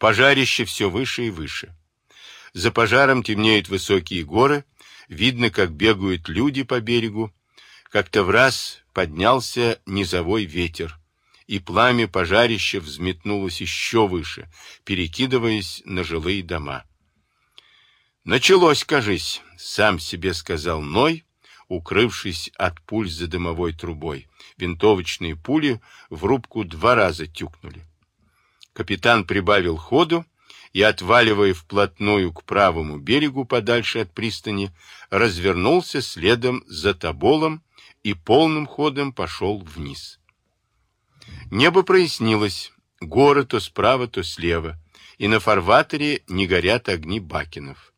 Пожарище все выше и выше. За пожаром темнеют высокие горы, видно, как бегают люди по берегу. Как-то в раз поднялся низовой ветер, и пламя пожарища взметнулось еще выше, перекидываясь на жилые дома. Началось, кажись, сам себе сказал Ной, укрывшись от пуль за дымовой трубой. Винтовочные пули в рубку два раза тюкнули. Капитан прибавил ходу и, отваливая вплотную к правому берегу подальше от пристани, развернулся следом за Тоболом и полным ходом пошел вниз. Небо прояснилось, горы то справа, то слева, и на фарватере не горят огни бакенов.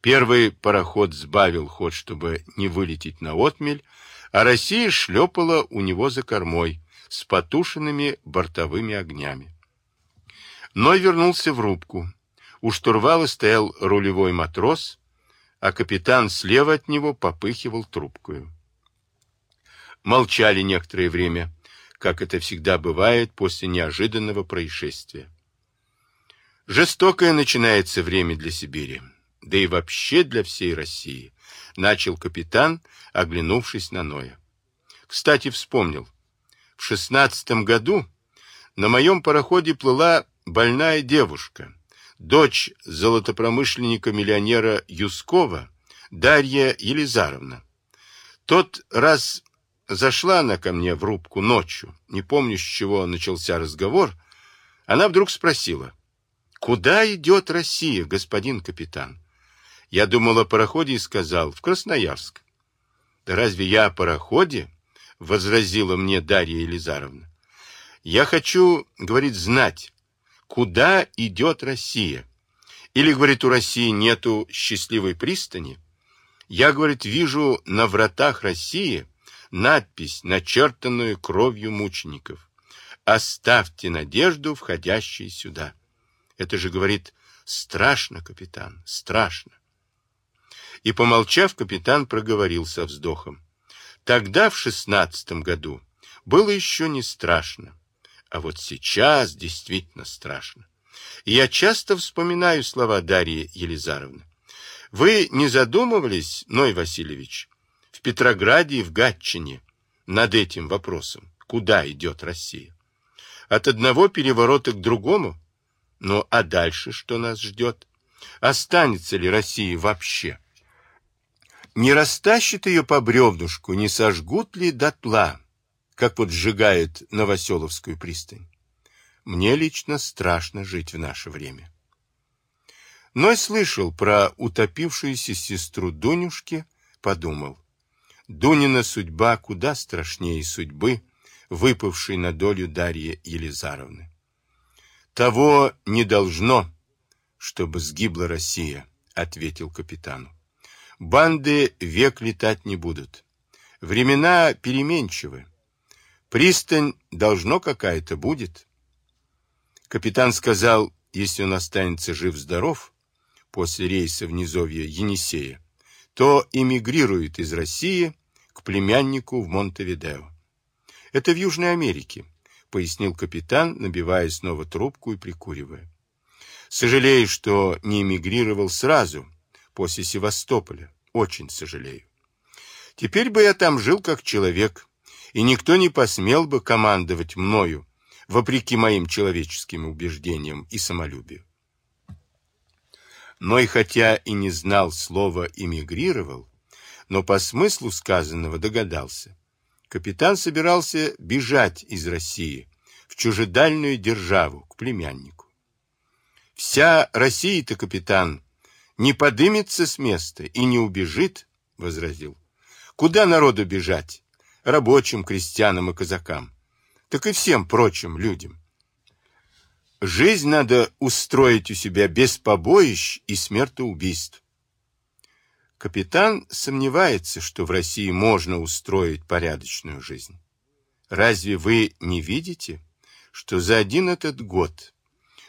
Первый пароход сбавил ход, чтобы не вылететь на отмель, а Россия шлепала у него за кормой с потушенными бортовыми огнями. Ной вернулся в рубку. У штурвала стоял рулевой матрос, а капитан слева от него попыхивал трубкою. Молчали некоторое время, как это всегда бывает после неожиданного происшествия. Жестокое начинается время для Сибири да и вообще для всей России, начал капитан, оглянувшись на Ноя. Кстати, вспомнил. В шестнадцатом году на моем пароходе плыла больная девушка, дочь золотопромышленника-миллионера Юскова, Дарья Елизаровна. Тот раз зашла она ко мне в рубку ночью, не помню, с чего начался разговор, она вдруг спросила, «Куда идет Россия, господин капитан?» Я думал о пароходе и сказал, в Красноярск. Да разве я о пароходе? Возразила мне Дарья Елизаровна. Я хочу, говорит, знать, куда идет Россия. Или, говорит, у России нету счастливой пристани. Я, говорит, вижу на вратах России надпись, начертанную кровью мучеников. Оставьте надежду, входящей сюда. Это же, говорит, страшно, капитан, страшно. И, помолчав, капитан проговорил со вздохом. Тогда, в шестнадцатом году, было еще не страшно. А вот сейчас действительно страшно. И я часто вспоминаю слова Дарьи Елизаровны. Вы не задумывались, Ной Васильевич, в Петрограде и в Гатчине над этим вопросом, куда идет Россия? От одного переворота к другому? Ну, а дальше что нас ждет? Останется ли Россия вообще? Не растащит ее по бревнушку, не сожгут ли дотла, как вот сжигают Новоселовскую пристань. Мне лично страшно жить в наше время. Но я слышал про утопившуюся сестру Дунюшки, подумал. Дунина судьба куда страшнее судьбы, выпавшей на долю Дарьи Елизаровны. Того не должно, чтобы сгибла Россия, ответил капитану. Банды век летать не будут. Времена переменчивы. Пристань должно какая-то будет. Капитан сказал, если он останется жив-здоров после рейса в низовье Енисея, то эмигрирует из России к племяннику в Монтевидео. Это в Южной Америке, пояснил капитан, набивая снова трубку и прикуривая. Сожалею, что не эмигрировал сразу, после Севастополя. Очень сожалею. Теперь бы я там жил как человек, и никто не посмел бы командовать мною, вопреки моим человеческим убеждениям и самолюбию. Но и хотя и не знал слова «эмигрировал», но по смыслу сказанного догадался. Капитан собирался бежать из России в чужедальную державу, к племяннику. Вся Россия-то, капитан, не подымется с места и не убежит, — возразил. Куда народу бежать? Рабочим, крестьянам и казакам. Так и всем прочим людям. Жизнь надо устроить у себя без побоищ и смертоубийств. Капитан сомневается, что в России можно устроить порядочную жизнь. Разве вы не видите, что за один этот год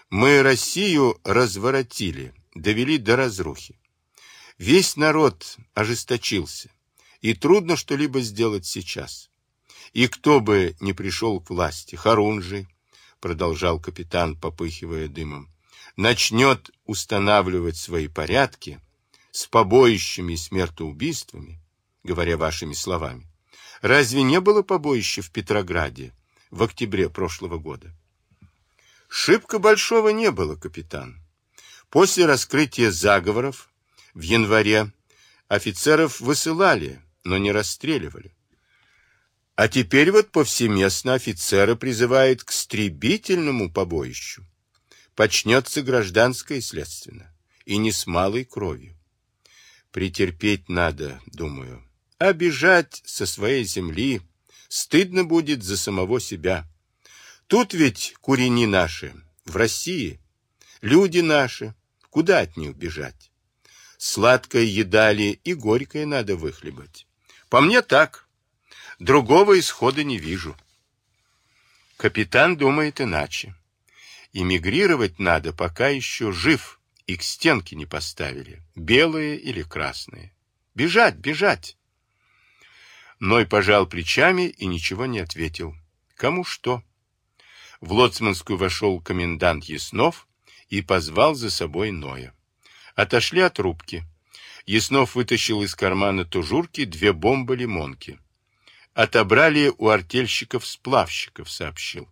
мы Россию разворотили, довели до разрухи. Весь народ ожесточился, и трудно что-либо сделать сейчас. И кто бы ни пришел к власти, Харунжий, продолжал капитан, попыхивая дымом, начнет устанавливать свои порядки с побоищами и смертоубийствами, говоря вашими словами, разве не было побоища в Петрограде в октябре прошлого года? Шибко большого не было, капитан. После раскрытия заговоров в январе офицеров высылали, но не расстреливали. А теперь вот повсеместно офицеры призывают к стребительному побоищу. Почнется гражданское следственно, и не с малой кровью. Претерпеть надо, думаю. Бежать со своей земли стыдно будет за самого себя. Тут ведь курени наши, в России. Люди наши, куда от них бежать? Сладкое едали и горькое надо выхлебать. По мне так. Другого исхода не вижу. Капитан думает иначе. Эмигрировать надо, пока еще жив, и к стенке не поставили, белые или красные. Бежать, бежать. Ной пожал плечами и ничего не ответил. Кому что? В Лоцманскую вошел комендант Яснов и позвал за собой Ноя. Отошли от рубки. Яснов вытащил из кармана тужурки две бомбы-лимонки. Отобрали у артельщиков-сплавщиков, сообщил.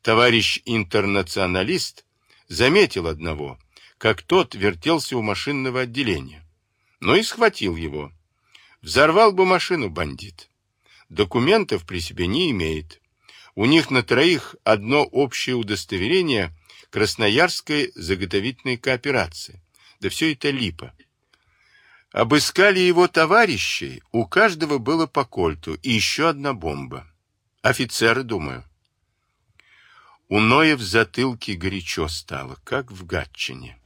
Товарищ интернационалист заметил одного, как тот вертелся у машинного отделения. Ну и схватил его. Взорвал бы машину бандит. Документов при себе не имеет. У них на троих одно общее удостоверение Красноярской заготовительной кооперации. Да все это липа. Обыскали его товарищей, у каждого было по кольту и еще одна бомба. Офицеры, думаю. У Ноя в затылке горячо стало, как в Гатчине.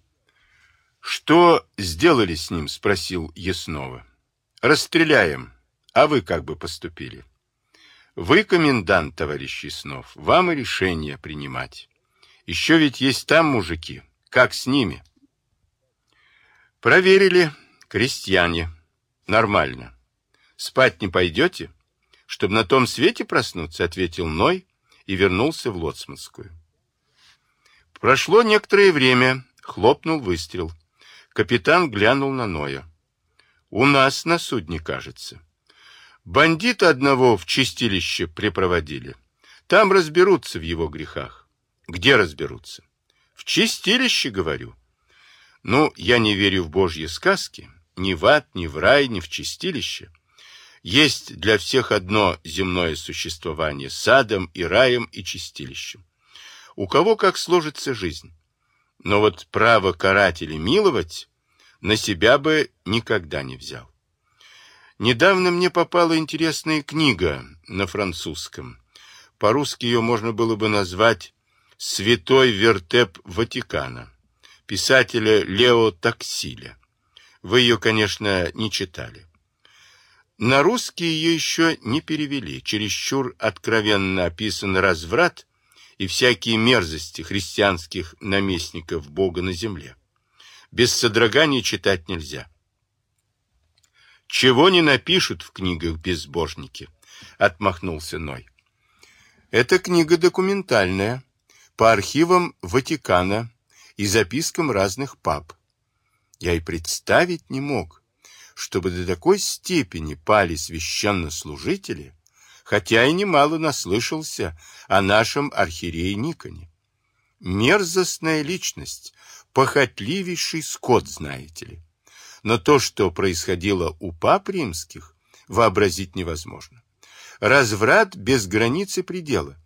«Что сделали с ним?» — спросил Яснова. «Расстреляем. А вы как бы поступили?» «Вы комендант, товарищ Яснов. Вам и решение принимать. Еще ведь есть там мужики. Как с ними?» «Проверили. Крестьяне. Нормально. Спать не пойдете? Чтобы на том свете проснуться?» — ответил Ной и вернулся в Лоцманскую. Прошло некоторое время. Хлопнул выстрел. Капитан глянул на Ноя. «У нас на судне, кажется. Бандита одного в чистилище припроводили. Там разберутся в его грехах. Где разберутся? В чистилище, говорю. Ну, я не верю в божьи сказки. Ни в ад, ни в рай, ни в чистилище. Есть для всех одно земное существование с адом и раем и чистилищем. У кого как сложится жизнь. Но вот право карать или миловать на себя бы никогда не взял. Недавно мне попала интересная книга на французском. По-русски ее можно было бы назвать «Святой вертеп Ватикана» писателя Лео Таксиля. Вы ее, конечно, не читали. На русский ее еще не перевели. Чересчур откровенно описан разврат и всякие мерзости христианских наместников Бога на земле. Без содрогания читать нельзя. Чего не напишут в книгах безбожники, отмахнулся Ной. Эта книга документальная, по архивам Ватикана и запискам разных пап. Я и представить не мог, чтобы до такой степени пали священнослужители, хотя и немало наслышался о нашем архиерее Никоне. Мерзостная личность, похотливейший скот, знаете ли. Но то, что происходило у пап римских, вообразить невозможно. Разврат без границы предела.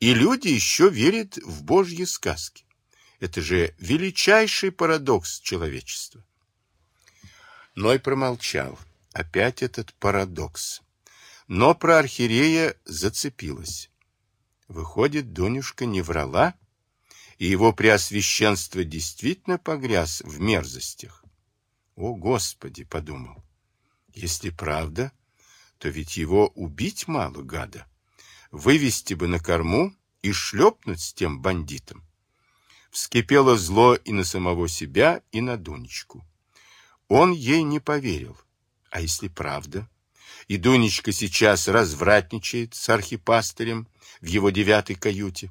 И люди еще верят в божьи сказки. Это же величайший парадокс человечества. Ной промолчал. Опять этот парадокс но про архиерея зацепилась. Выходит, Дунюшка не врала, и его преосвященство действительно погряз в мерзостях. «О, Господи!» — подумал. «Если правда, то ведь его убить мало, гада. Вывести бы на корму и шлепнуть с тем бандитом». Вскипело зло и на самого себя, и на Дунечку. Он ей не поверил. А если правда? и Дунечка сейчас развратничает с архипастырем в его девятой каюте.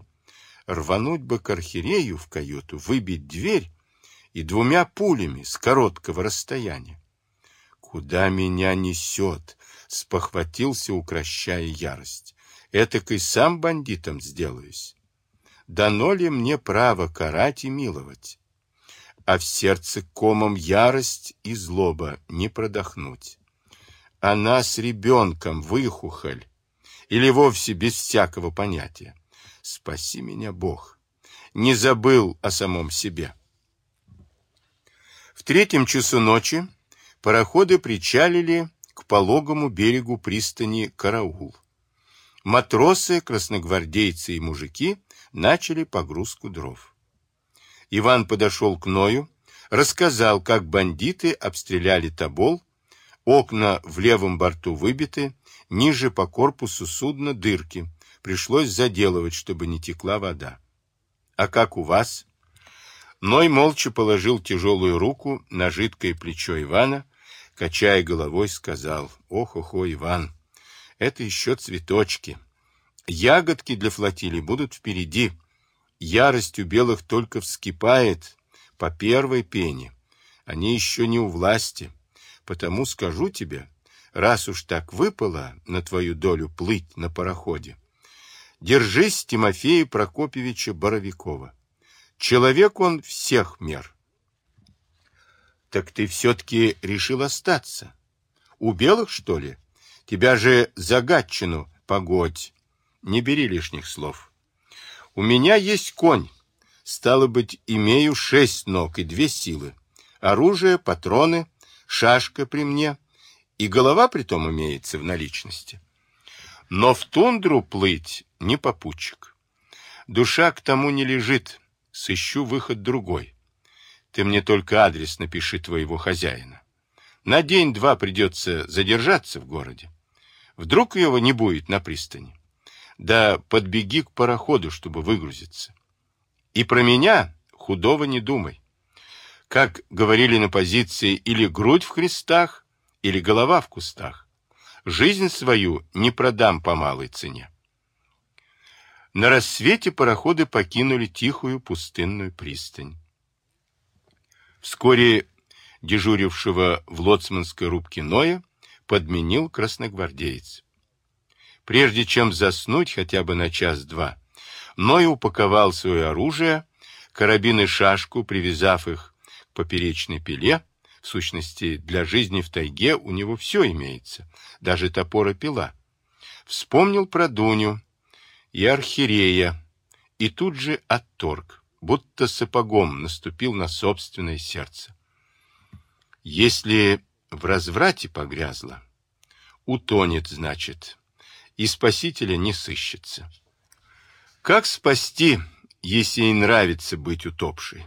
Рвануть бы к архиерею в каюту, выбить дверь и двумя пулями с короткого расстояния. Куда меня несет? Спохватился, укращая ярость. Этак и сам бандитом сделаюсь. Дано ли мне право карать и миловать? А в сердце комом ярость и злоба не продохнуть. Она с ребенком выхухоль, или вовсе без всякого понятия. Спаси меня, Бог. Не забыл о самом себе. В третьем часу ночи пароходы причалили к пологому берегу пристани Караул. Матросы, красногвардейцы и мужики начали погрузку дров. Иван подошел к Ною, рассказал, как бандиты обстреляли Тобол, окна в левом борту выбиты, ниже по корпусу судна дырки, пришлось заделывать, чтобы не текла вода. А как у вас? Ной молча положил тяжелую руку на жидкое плечо Ивана, качая головой, сказал, ох-охо, Иван, это еще цветочки. Ягодки для флотилии будут впереди. Ярость у белых только вскипает по первой пене. Они еще не у власти. Потому скажу тебе, раз уж так выпало на твою долю плыть на пароходе, Держись Тимофея Прокопьевича Боровикова. Человек он всех мер. Так ты все-таки решил остаться? У белых, что ли? Тебя же за Гатчину погодь. Не бери лишних слов. У меня есть конь. Стало быть, имею шесть ног и две силы. Оружие, патроны, шашка при мне. И голова при том имеется в наличности. Но в тундру плыть не попутчик. Душа к тому не лежит, сыщу выход другой. Ты мне только адрес напиши твоего хозяина. На день-два придется задержаться в городе. Вдруг его не будет на пристани. Да подбеги к пароходу, чтобы выгрузиться. И про меня худого не думай. Как говорили на позиции, или грудь в крестах, или голова в кустах жизнь свою не продам по малой цене. На рассвете пароходы покинули тихую пустынную пристань. Вскоре дежурившего в лоцманской рубке Ноя подменил красногвардеец. Прежде чем заснуть хотя бы на час-два, Ной упаковал свое оружие, карабин и шашку, привязав их к поперечной пиле, в сущности, для жизни в тайге у него все имеется, даже топор и пила. Вспомнил про Дуню и архиерея, и тут же отторг, будто сапогом наступил на собственное сердце. Если в разврате погрязла, утонет, значит, и спасителя не сыщется. Как спасти, если ей нравится быть утопшей?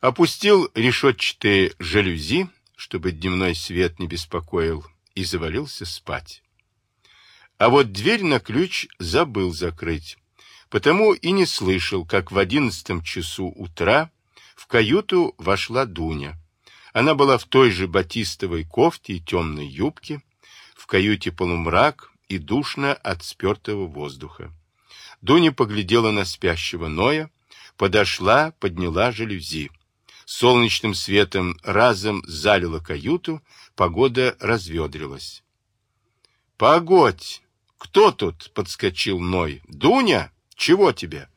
Опустил решетчатые жалюзи, чтобы дневной свет не беспокоил, и завалился спать. А вот дверь на ключ забыл закрыть, потому и не слышал, как в одиннадцатом часу утра в каюту вошла Дуня. Она была в той же батистовой кофте и темной юбке, в каюте полумрак и душно от спертого воздуха. Дуня поглядела на спящего Ноя, подошла, подняла жалюзи солнечным светом разом залило каюту, погода разведрилась. «Погодь! Кто тут?» — подскочил Ной. «Дуня? Чего тебе?»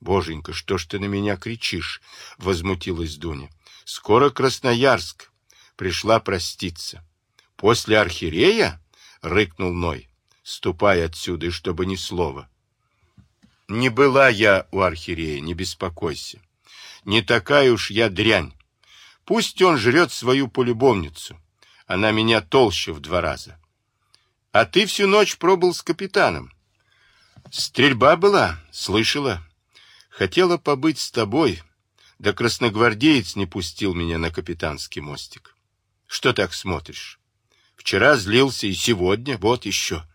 «Боженька, что ж ты на меня кричишь?» — возмутилась Дуня. «Скоро Красноярск. Пришла проститься». «После архиерея?» — рыкнул Ной. «Ступай отсюда, и чтобы ни слова». «Не была я у архиерея, не беспокойся не такая уж я дрянь. Пусть он жрет свою полюбовницу. Она меня толще в два раза. А ты всю ночь пробыл с капитаном. Стрельба была, слышала. Хотела побыть с тобой, да красногвардеец не пустил меня на капитанский мостик. Что так смотришь? Вчера злился и сегодня, вот еще.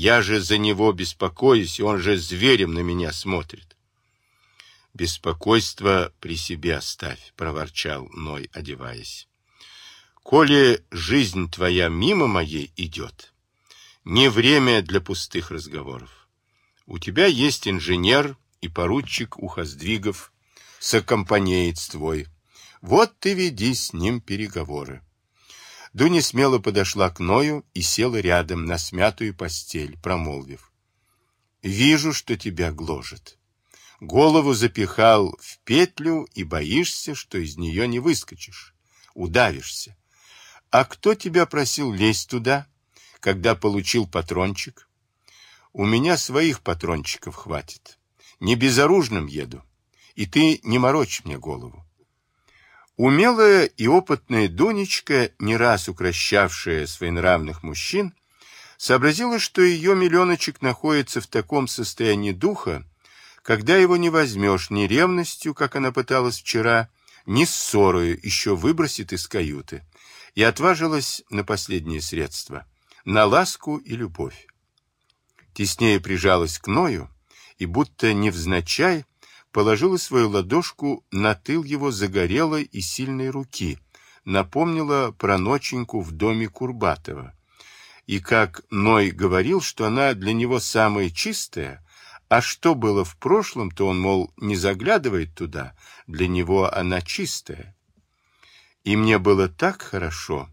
Я же за него беспокоюсь, и он же зверем на меня смотрит. Беспокойство при себе оставь, проворчал Ной, одеваясь. Коли жизнь твоя мимо моей идет, не время для пустых разговоров. У тебя есть инженер и поручик Ухоздвигов сокомпанеец твой. Вот ты веди с ним переговоры. Дуня смело подошла к Ною и села рядом на смятую постель, промолвив. «Вижу, что тебя гложет. Голову запихал в петлю и боишься, что из нее не выскочишь. Удавишься. А кто тебя просил лезть туда, когда получил патрончик? У меня своих патрончиков хватит. Не безоружным еду. И ты не морочь мне голову. Умелая и опытная Дунечка, не раз укращавшая своенравных мужчин, сообразила, что ее миллионочек находится в таком состоянии духа, когда его не возьмешь ни ревностью, как она пыталась вчера, ни ссорою еще выбросит из каюты, и отважилась на последнее средство — на ласку и любовь. Теснее прижалась к Ною и, будто невзначай, положила свою ладошку на тыл его загорелой и сильной руки, напомнила про ноченьку в доме Курбатова. И как Ной говорил, что она для него самая чистая, а что было в прошлом, то он, мол, не заглядывает туда, для него она чистая. И мне было так хорошо,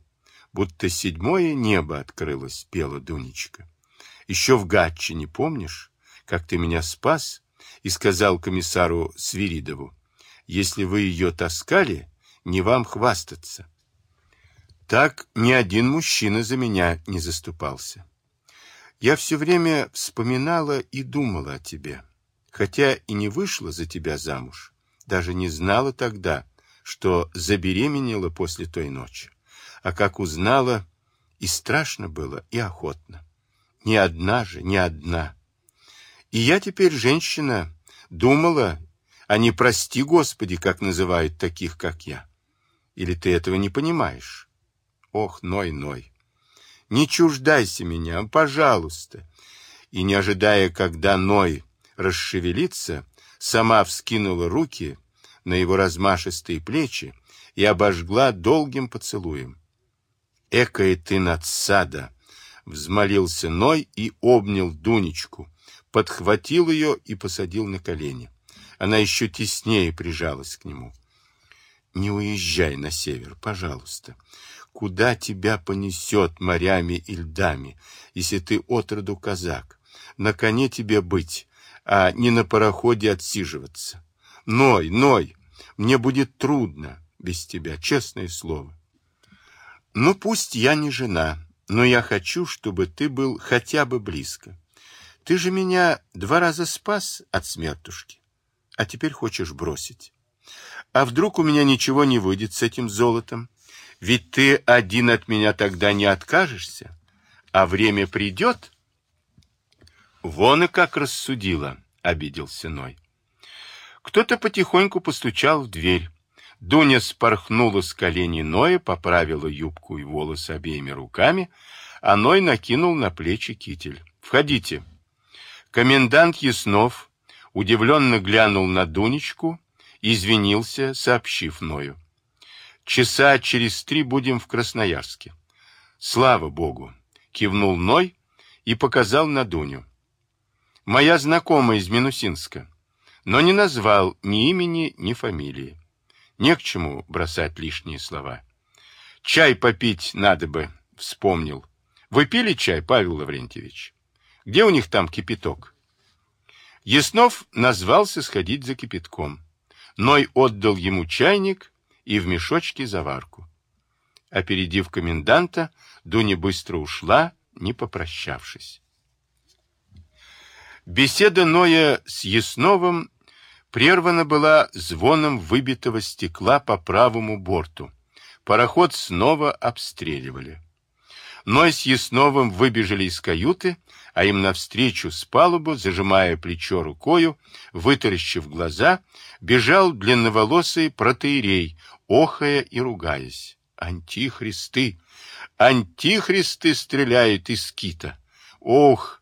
будто седьмое небо открылось, пела Дунечка. Еще в Гатчине, помнишь, как ты меня спас, и сказал комиссару Свиридову, «Если вы ее таскали, не вам хвастаться». Так ни один мужчина за меня не заступался. Я все время вспоминала и думала о тебе, хотя и не вышла за тебя замуж, даже не знала тогда, что забеременела после той ночи. А как узнала, и страшно было, и охотно. Ни одна же, ни одна. И я теперь женщина, думала, а не прости, Господи, как называют таких, как я. Или ты этого не понимаешь? Ох, Ной, Ной, не чуждайся меня, пожалуйста. И, не ожидая, когда Ной расшевелится, сама вскинула руки на его размашистые плечи и обожгла долгим поцелуем. «Экая ты надсада!» — взмолился Ной и обнял Дунечку, подхватил ее и посадил на колени. Она еще теснее прижалась к нему. «Не уезжай на север, пожалуйста. Куда тебя понесет морями и льдами, если ты отроду казак? На коне тебе быть, а не на пароходе отсиживаться. Ной, Ной, мне будет трудно без тебя, честное слово. Ну, пусть я не жена, но я хочу, чтобы ты был хотя бы близко. Ты же меня два раза спас от смертушки, а теперь хочешь бросить. А вдруг у меня ничего не выйдет с этим золотом? Ведь ты один от меня тогда не откажешься, а время придет. Вон и как рассудила, обиделся Ной. Кто-то потихоньку постучал в дверь. Дуня спорхнула с коленей Ноя, поправила юбку и волосы обеими руками, а Ной накинул на плечи китель. «Входите». Комендант Яснов удивленно глянул на Дунечку, извинился, сообщив Ною. «Часа через три будем в Красноярске». «Слава Богу!» — кивнул Ной и показал на Дуню. «Моя знакомая из Минусинска, но не назвал ни имени, ни фамилии. Не к чему бросать лишние слова. Чай попить надо бы, вспомнил. Вы пили чай, Павел Лаврентьевич?» Где у них там кипяток? Яснов назвался сходить за кипятком. Ной отдал ему чайник и в мешочке заварку. Опередив коменданта, Дуня быстро ушла, не попрощавшись. Беседа Ноя с Ясновым прервана была звоном выбитого стекла по правому борту. Пароход снова обстреливали. Ной с Ясновым выбежали из каюты, а им навстречу с палубы, зажимая плечо рукою, вытаращив глаза, бежал длинноволосый протеерей, охая и ругаясь. Антихристы! Антихристы стреляют из кита! Ох!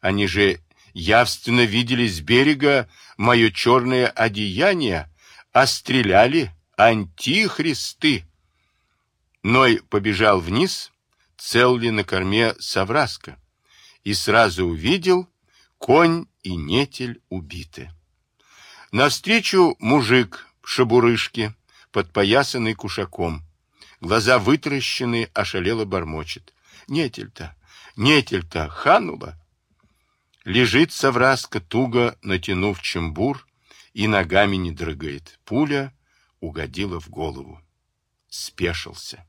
Они же явственно видели с берега мое черное одеяние, а стреляли антихристы! Ной побежал вниз, цел ли на корме Савраска и сразу увидел, конь и нетель убиты. Навстречу мужик в шабурышке, подпоясанный кушаком. Глаза вытаращены, ошалело бормочет. Нетель-то, нетель-то, ханула. Лежит совраска, туго натянув чембур, и ногами не дрыгает. Пуля угодила в голову. Спешился.